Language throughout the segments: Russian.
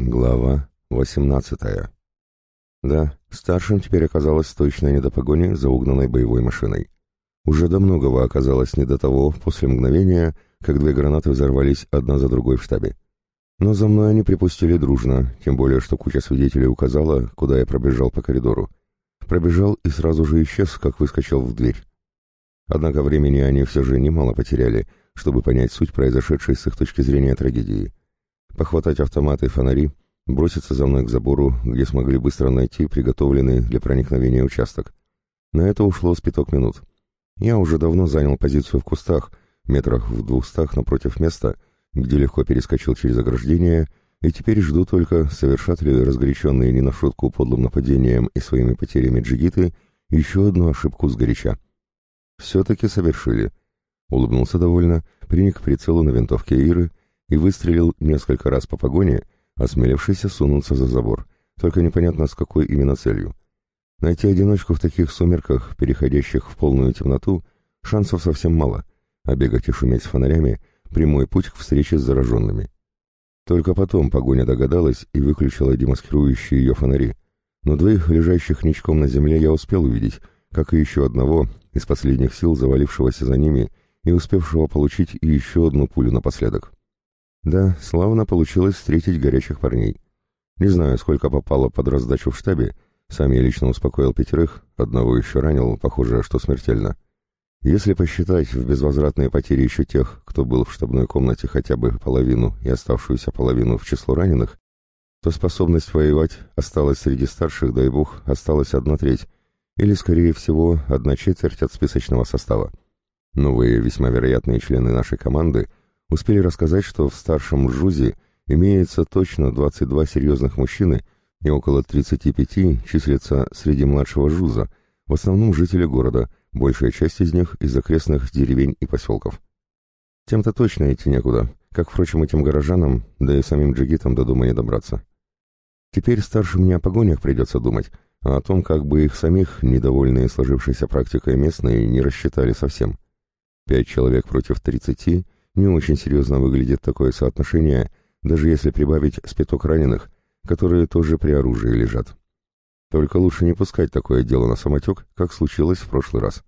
Глава 18 Да, старшим теперь оказалось точно не до погони за угнанной боевой машиной. Уже до многого оказалось не до того после мгновения, как две гранаты взорвались одна за другой в штабе. Но за мной они припустили дружно, тем более, что куча свидетелей указала, куда я пробежал по коридору. Пробежал и сразу же исчез, как выскочил в дверь. Однако времени они все же немало потеряли, чтобы понять суть произошедшей с их точки зрения трагедии похватать автоматы и фонари, броситься за мной к забору, где смогли быстро найти приготовленный для проникновения участок. На это ушло с пяток минут. Я уже давно занял позицию в кустах, метрах в двухстах напротив места, где легко перескочил через ограждение, и теперь жду только, совершат ли разгоряченные не на шутку подлым нападением и своими потерями джигиты еще одну ошибку сгоряча. Все-таки совершили. Улыбнулся довольно, приник к прицелу на винтовке Иры и выстрелил несколько раз по погоне, осмелившийся сунуться за забор, только непонятно с какой именно целью. Найти одиночку в таких сумерках, переходящих в полную темноту, шансов совсем мало, а бегать и шуметь с фонарями — прямой путь к встрече с зараженными. Только потом погоня догадалась и выключила демаскирующие ее фонари, но двоих лежащих ничком на земле я успел увидеть, как и еще одного, из последних сил завалившегося за ними и успевшего получить еще одну пулю напоследок. Да, славно получилось встретить горячих парней. Не знаю, сколько попало под раздачу в штабе, сам я лично успокоил пятерых, одного еще ранил, похоже, что смертельно. Если посчитать в безвозвратные потери еще тех, кто был в штабной комнате хотя бы половину и оставшуюся половину в число раненых, то способность воевать осталась среди старших, дай бог, осталась одна треть, или, скорее всего, одна четверть от списочного состава. Новые, весьма вероятные члены нашей команды успели рассказать, что в старшем ЖУЗе имеется точно 22 серьезных мужчины и около 35 числятся среди младшего ЖУЗа, в основном жители города, большая часть из них из окрестных деревень и поселков. Тем-то точно идти некуда, как, впрочем, этим горожанам, да и самим джигитам до дома не добраться. Теперь старшим не о погонях придется думать, а о том, как бы их самих, недовольные сложившейся практикой местные, не рассчитали совсем. Пять человек против тридцати — не очень серьезно выглядит такое соотношение, даже если прибавить спиток раненых, которые тоже при оружии лежат. Только лучше не пускать такое дело на самотек, как случилось в прошлый раз.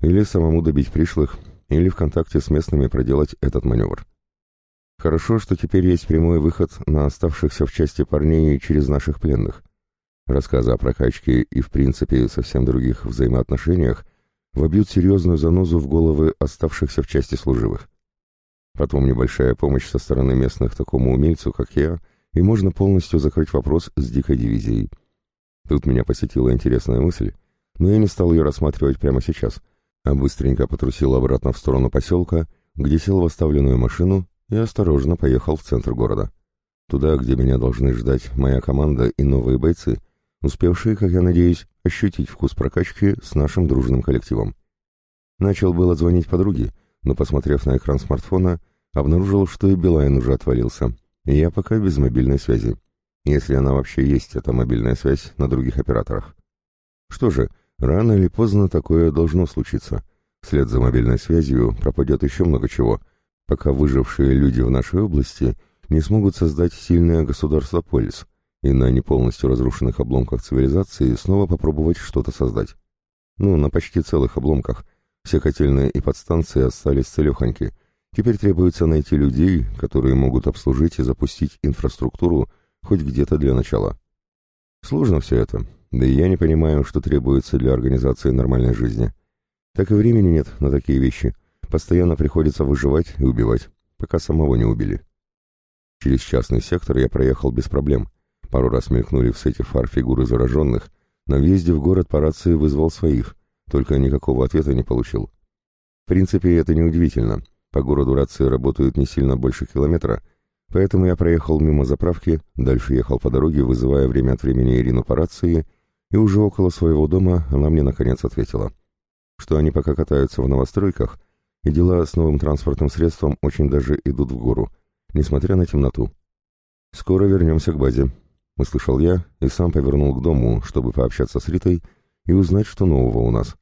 Или самому добить пришлых, или в контакте с местными проделать этот маневр. Хорошо, что теперь есть прямой выход на оставшихся в части парней через наших пленных. Рассказы о прокачке и, в принципе, совсем других взаимоотношениях вобьют серьезную занозу в головы оставшихся в части служивых. Потом небольшая помощь со стороны местных такому умельцу, как я, и можно полностью закрыть вопрос с дикой дивизией. Тут меня посетила интересная мысль, но я не стал ее рассматривать прямо сейчас, а быстренько потрусил обратно в сторону поселка, где сел в оставленную машину и осторожно поехал в центр города. Туда, где меня должны ждать моя команда и новые бойцы, успевшие, как я надеюсь, ощутить вкус прокачки с нашим дружным коллективом. Начал было звонить подруге, но, посмотрев на экран смартфона, обнаружил, что и Билайн уже отвалился, и я пока без мобильной связи. Если она вообще есть, эта мобильная связь на других операторах. Что же, рано или поздно такое должно случиться. Вслед за мобильной связью пропадет еще много чего, пока выжившие люди в нашей области не смогут создать сильное государство-полис и на не полностью разрушенных обломках цивилизации снова попробовать что-то создать. Ну, на почти целых обломках, все котельные и подстанции остались целехоньки. Теперь требуется найти людей, которые могут обслужить и запустить инфраструктуру хоть где-то для начала. Сложно все это, да и я не понимаю, что требуется для организации нормальной жизни. Так и времени нет на такие вещи. Постоянно приходится выживать и убивать, пока самого не убили. Через частный сектор я проехал без проблем. Пару раз мелькнули в сете фар фигуры зараженных. На въезде в город по рации вызвал своих — только никакого ответа не получил. В принципе, это неудивительно. По городу рации работают не сильно больше километра, поэтому я проехал мимо заправки, дальше ехал по дороге, вызывая время от времени Ирину по рации, и уже около своего дома она мне наконец ответила, что они пока катаются в новостройках, и дела с новым транспортным средством очень даже идут в гору, несмотря на темноту. «Скоро вернемся к базе», — услышал я и сам повернул к дому, чтобы пообщаться с Ритой и узнать, что нового у нас.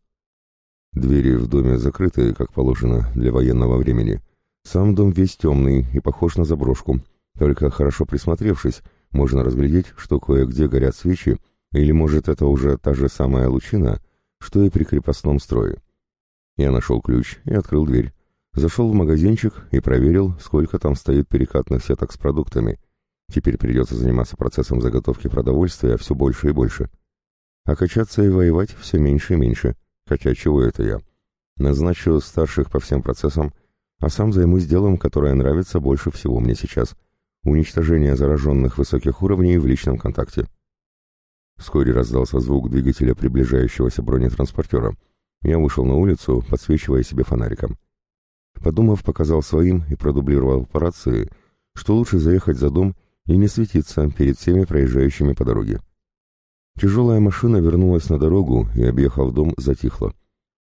Двери в доме закрыты, как положено, для военного времени. Сам дом весь темный и похож на заброшку, только хорошо присмотревшись, можно разглядеть, что кое-где горят свечи, или, может, это уже та же самая лучина, что и при крепостном строе. Я нашел ключ и открыл дверь. Зашел в магазинчик и проверил, сколько там стоит перекатных сеток с продуктами. Теперь придется заниматься процессом заготовки продовольствия все больше и больше. А качаться и воевать все меньше и меньше. Хотя чего это я? Назначу старших по всем процессам, а сам займусь делом, которое нравится больше всего мне сейчас — уничтожение зараженных высоких уровней в личном контакте. Вскоре раздался звук двигателя приближающегося бронетранспортера. Я вышел на улицу, подсвечивая себе фонариком. Подумав, показал своим и продублировал по рации, что лучше заехать за дом и не светиться перед всеми проезжающими по дороге. Тяжелая машина вернулась на дорогу и, объехав дом, затихла.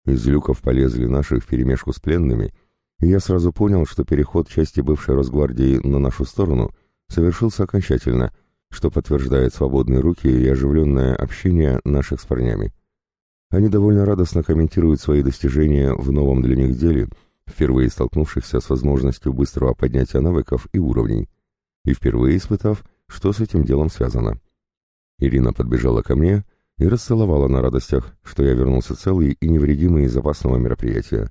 Из люков полезли наши вперемешку с пленными, и я сразу понял, что переход части бывшей Росгвардии на нашу сторону совершился окончательно, что подтверждает свободные руки и оживленное общение наших с парнями. Они довольно радостно комментируют свои достижения в новом для них деле, впервые столкнувшихся с возможностью быстрого поднятия навыков и уровней, и впервые испытав, что с этим делом связано. Ирина подбежала ко мне и расцеловала на радостях, что я вернулся целый и невредимый из опасного мероприятия.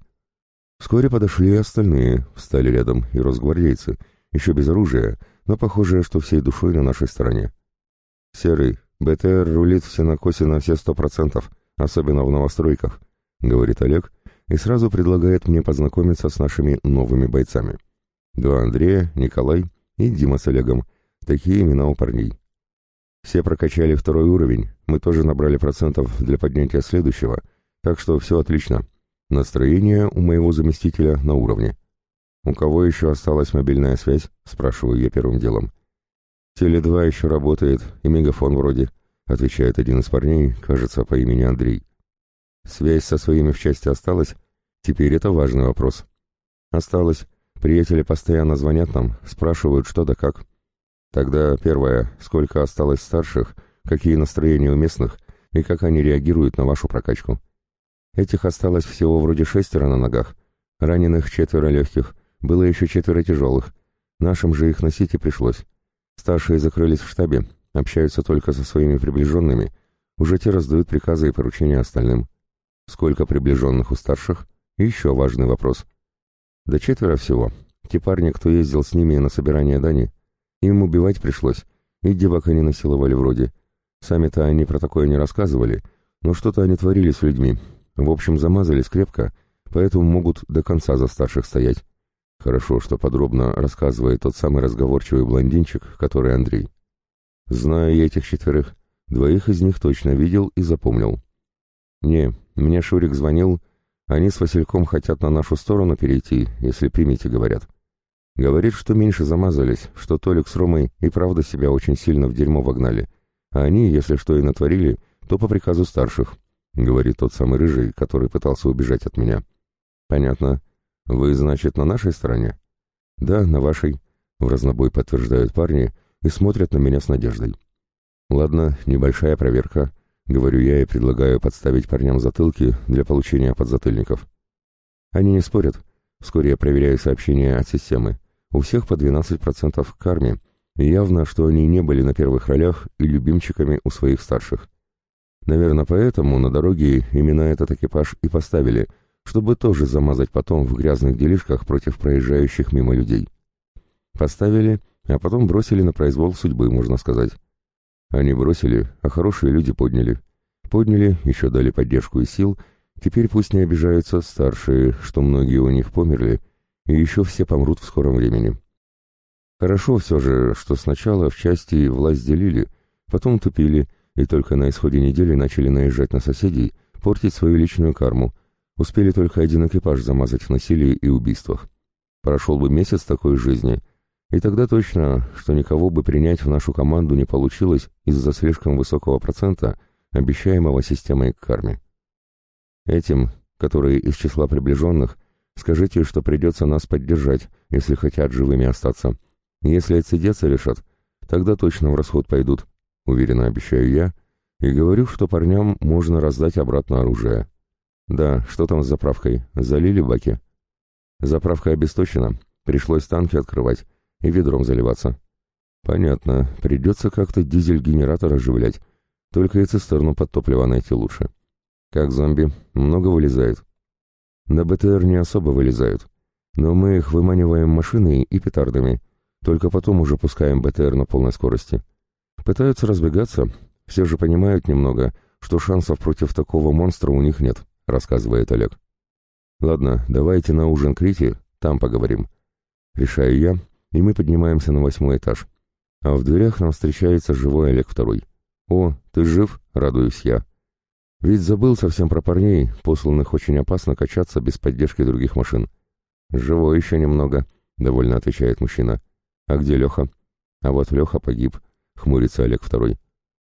Вскоре подошли и остальные, встали рядом и росгвардейцы, еще без оружия, но похоже, что всей душой на нашей стороне. «Серый, БТР рулит все на косе на все сто процентов, особенно в новостройках», — говорит Олег, и сразу предлагает мне познакомиться с нашими новыми бойцами. Два Андрея, Николай и Дима с Олегом. Такие имена у парней. Все прокачали второй уровень, мы тоже набрали процентов для поднятия следующего, так что все отлично. Настроение у моего заместителя на уровне. «У кого еще осталась мобильная связь?» — спрашиваю я первым делом. «Теле-2 еще работает, и мегафон вроде», — отвечает один из парней, кажется, по имени Андрей. «Связь со своими в части осталась? Теперь это важный вопрос». «Осталось. Приятели постоянно звонят нам, спрашивают, что да как. Тогда первое, сколько осталось старших, какие настроения у местных и как они реагируют на вашу прокачку. Этих осталось всего вроде шестеро на ногах, раненых четверо легких, было еще четверо тяжелых. Нашим же их носить и пришлось. Старшие закрылись в штабе, общаются только со своими приближенными, уже те раздают приказы и поручения остальным. Сколько приближенных у старших? Еще важный вопрос. Да четверо всего. Те парни, кто ездил с ними на собирание дани, им убивать пришлось, и девок они насиловали вроде. Сами-то они про такое не рассказывали, но что-то они творили с людьми. В общем, замазались крепко, поэтому могут до конца за старших стоять. Хорошо, что подробно рассказывает тот самый разговорчивый блондинчик, который Андрей. Знаю я этих четверых, двоих из них точно видел и запомнил. Не, мне Шурик звонил, они с Васильком хотят на нашу сторону перейти, если примите, говорят. Говорит, что меньше замазались, что Толик с Ромой и правда себя очень сильно в дерьмо вогнали. А они, если что и натворили, то по приказу старших, — говорит тот самый рыжий, который пытался убежать от меня. Понятно. Вы, значит, на нашей стороне? Да, на вашей, — в разнобой подтверждают парни и смотрят на меня с надеждой. Ладно, небольшая проверка, — говорю я и предлагаю подставить парням затылки для получения подзатыльников. Они не спорят. Вскоре я проверяю сообщения от системы. У всех по 12% к карме, явно, что они не были на первых ролях и любимчиками у своих старших. Наверное, поэтому на дороге именно этот экипаж и поставили, чтобы тоже замазать потом в грязных делишках против проезжающих мимо людей. Поставили, а потом бросили на произвол судьбы, можно сказать. Они бросили, а хорошие люди подняли. Подняли, еще дали поддержку и сил, теперь пусть не обижаются старшие, что многие у них померли, и еще все помрут в скором времени. Хорошо все же, что сначала в части власть делили, потом тупили, и только на исходе недели начали наезжать на соседей, портить свою личную карму, успели только один экипаж замазать в насилии и убийствах. Прошел бы месяц такой жизни, и тогда точно, что никого бы принять в нашу команду не получилось из-за слишком высокого процента, обещаемого системой к карме. Этим, которые из числа приближенных, Скажите, что придется нас поддержать, если хотят живыми остаться. Если отсидеться решат, тогда точно в расход пойдут, уверенно обещаю я, и говорю, что парням можно раздать обратно оружие. Да, что там с заправкой? Залили баки? Заправка обесточена, пришлось танки открывать и ведром заливаться. Понятно, придется как-то дизель-генератор оживлять. Только и цистерну под топливо найти лучше. Как зомби, много вылезает. На БТР не особо вылезают. Но мы их выманиваем машиной и петардами. Только потом уже пускаем БТР на полной скорости. Пытаются разбегаться. Все же понимают немного, что шансов против такого монстра у них нет, рассказывает Олег. Ладно, давайте на ужин к Рите, там поговорим. Решаю я, и мы поднимаемся на восьмой этаж. А в дверях нам встречается живой Олег Второй. «О, ты жив?» — радуюсь я. Ведь забыл совсем про парней, посланных очень опасно качаться без поддержки других машин. «Живой еще немного», — довольно отвечает мужчина. «А где Леха?» «А вот Леха погиб», — хмурится Олег Второй.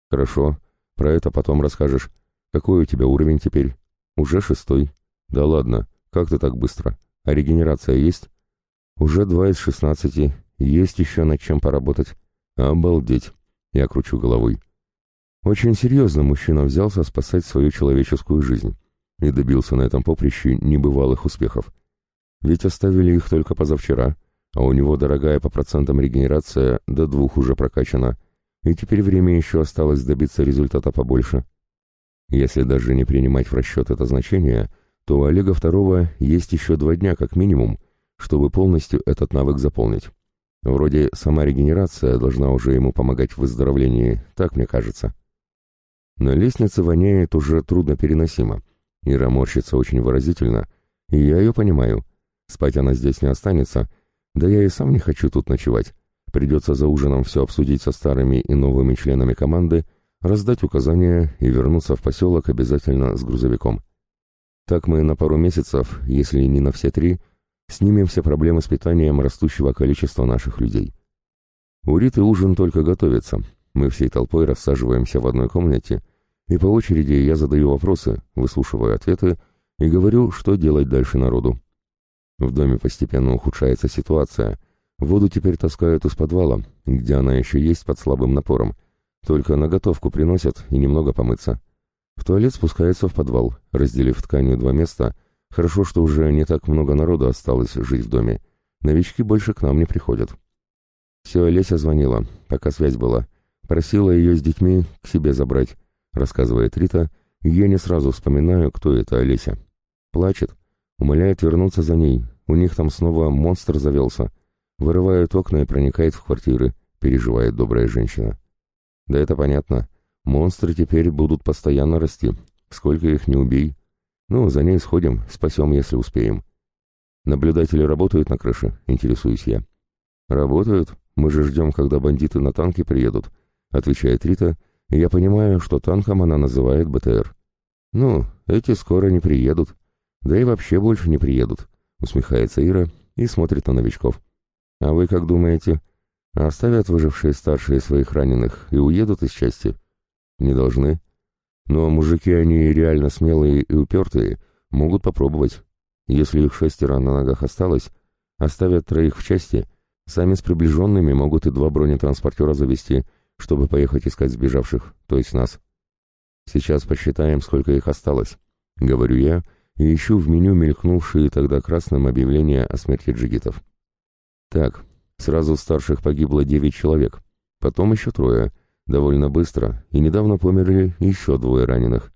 «Хорошо, про это потом расскажешь. Какой у тебя уровень теперь?» «Уже шестой». «Да ладно, как ты так быстро? А регенерация есть?» «Уже два из шестнадцати. Есть еще над чем поработать». «Обалдеть!» — я кручу головой. Очень серьезно мужчина взялся спасать свою человеческую жизнь и добился на этом поприще небывалых успехов. Ведь оставили их только позавчера, а у него дорогая по процентам регенерация до двух уже прокачана, и теперь время еще осталось добиться результата побольше. Если даже не принимать в расчет это значение, то у Олега Второго есть еще два дня как минимум, чтобы полностью этот навык заполнить. Вроде сама регенерация должна уже ему помогать в выздоровлении, так мне кажется. На лестнице воняет уже трудно переносимо. Ира морщится очень выразительно, и я ее понимаю. Спать она здесь не останется, да я и сам не хочу тут ночевать. Придется за ужином все обсудить со старыми и новыми членами команды, раздать указания и вернуться в поселок обязательно с грузовиком. Так мы на пару месяцев, если не на все три, снимем все проблемы с питанием растущего количества наших людей. У Риты ужин только готовится, мы всей толпой рассаживаемся в одной комнате, и по очереди я задаю вопросы, выслушиваю ответы и говорю, что делать дальше народу. В доме постепенно ухудшается ситуация. Воду теперь таскают из подвала, где она еще есть под слабым напором. Только на готовку приносят и немного помыться. В туалет спускается в подвал, разделив тканью два места. Хорошо, что уже не так много народу осталось жить в доме. Новички больше к нам не приходят. Все, Леся звонила, пока связь была. Просила ее с детьми к себе забрать, рассказывает Рита, и я не сразу вспоминаю, кто это Олеся. Плачет, умоляет вернуться за ней, у них там снова монстр завелся. Вырывает окна и проникает в квартиры, переживает добрая женщина. Да это понятно. Монстры теперь будут постоянно расти. Сколько их не убей. Ну, за ней сходим, спасем, если успеем. Наблюдатели работают на крыше, интересуюсь я. Работают? Мы же ждем, когда бандиты на танке приедут, отвечает Рита, я понимаю, что танком она называет БТР. Ну, эти скоро не приедут. Да и вообще больше не приедут, усмехается Ира и смотрит на новичков. А вы как думаете, оставят выжившие старшие своих раненых и уедут из части? Не должны. Но мужики они реально смелые и упертые, могут попробовать. Если их шестеро на ногах осталось, оставят троих в части, сами с приближенными могут и два бронетранспортера завести, чтобы поехать искать сбежавших, то есть нас. Сейчас посчитаем, сколько их осталось, говорю я, и ищу в меню мелькнувшие тогда красным объявления о смерти джигитов. Так, сразу старших погибло девять человек, потом еще трое, довольно быстро, и недавно померли еще двое раненых.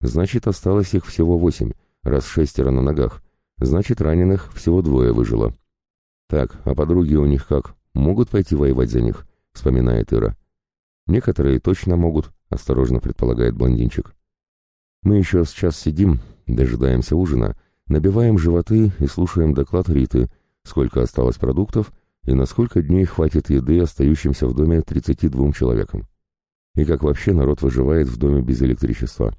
Значит, осталось их всего восемь, раз шестеро на ногах, значит, раненых всего двое выжило. Так, а подруги у них как, могут пойти воевать за них, вспоминает Ира. Некоторые точно могут, осторожно предполагает блондинчик. Мы еще сейчас сидим, дожидаемся ужина, набиваем животы и слушаем доклад Риты, сколько осталось продуктов и на сколько дней хватит еды остающимся в доме 32 человекам. И как вообще народ выживает в доме без электричества.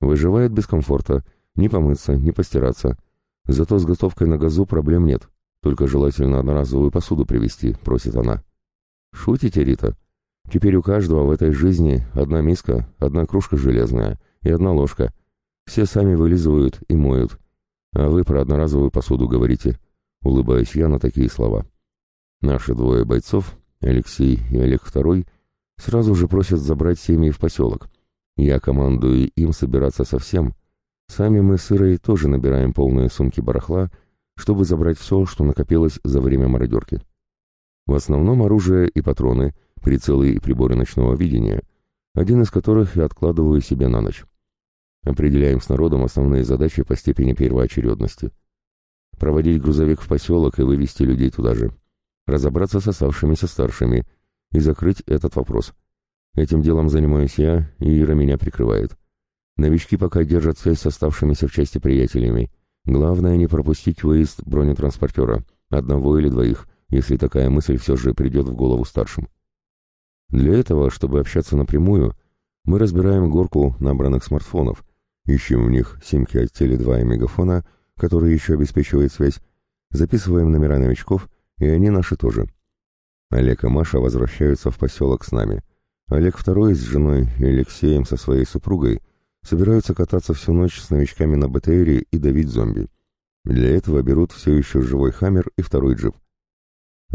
Выживает без комфорта, не помыться, не постираться. Зато с готовкой на газу проблем нет, только желательно одноразовую посуду привезти, просит она. Шутите, Рита? Теперь у каждого в этой жизни одна миска, одна кружка железная и одна ложка. Все сами вылизывают и моют. А вы про одноразовую посуду говорите. Улыбаюсь я на такие слова. Наши двое бойцов, Алексей и Олег Второй, сразу же просят забрать семьи в поселок. Я командую им собираться совсем. Сами мы с Ирой тоже набираем полные сумки барахла, чтобы забрать все, что накопилось за время мародерки. В основном оружие и патроны — прицелы и приборы ночного видения, один из которых я откладываю себе на ночь. Определяем с народом основные задачи по степени первоочередности. Проводить грузовик в поселок и вывести людей туда же. Разобраться с оставшимися старшими и закрыть этот вопрос. Этим делом занимаюсь я, и Ира меня прикрывает. Новички пока держат связь с оставшимися в части приятелями. Главное не пропустить выезд бронетранспортера, одного или двоих, если такая мысль все же придет в голову старшим. Для этого, чтобы общаться напрямую, мы разбираем горку набранных смартфонов, ищем в них симки от Теле2 и Мегафона, которые еще обеспечивают связь, записываем номера новичков, и они наши тоже. Олег и Маша возвращаются в поселок с нами. Олег второй с женой и Алексеем со своей супругой собираются кататься всю ночь с новичками на БТРе и давить зомби. Для этого берут все еще живой «Хаммер» и второй джип.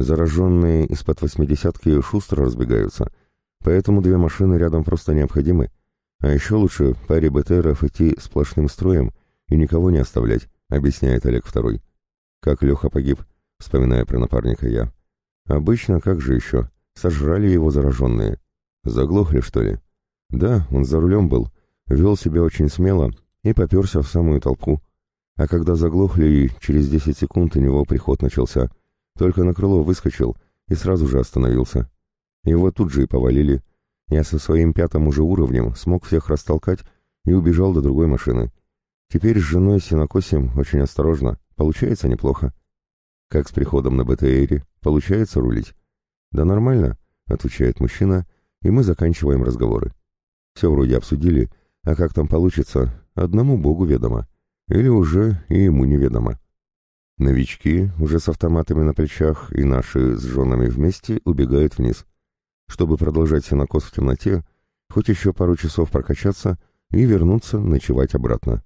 Зараженные из-под восьмидесятки шустро разбегаются, поэтому две машины рядом просто необходимы. А еще лучше паре БТРов идти сплошным строем и никого не оставлять, объясняет Олег Второй. Как Леха погиб, вспоминая про напарника я. Обычно, как же еще, сожрали его зараженные. Заглохли, что ли? Да, он за рулем был, вел себя очень смело и поперся в самую толпу. А когда заглохли, через десять секунд у него приход начался — только на крыло выскочил и сразу же остановился. Его тут же и повалили. Я со своим пятым уже уровнем смог всех растолкать и убежал до другой машины. Теперь с женой синокосим очень осторожно. Получается неплохо. Как с приходом на БТРе? Получается рулить? Да нормально, отвечает мужчина, и мы заканчиваем разговоры. Все вроде обсудили, а как там получится, одному богу ведомо. Или уже и ему неведомо. Новички, уже с автоматами на плечах, и наши с женами вместе убегают вниз, чтобы продолжать сенокос в темноте, хоть еще пару часов прокачаться и вернуться ночевать обратно.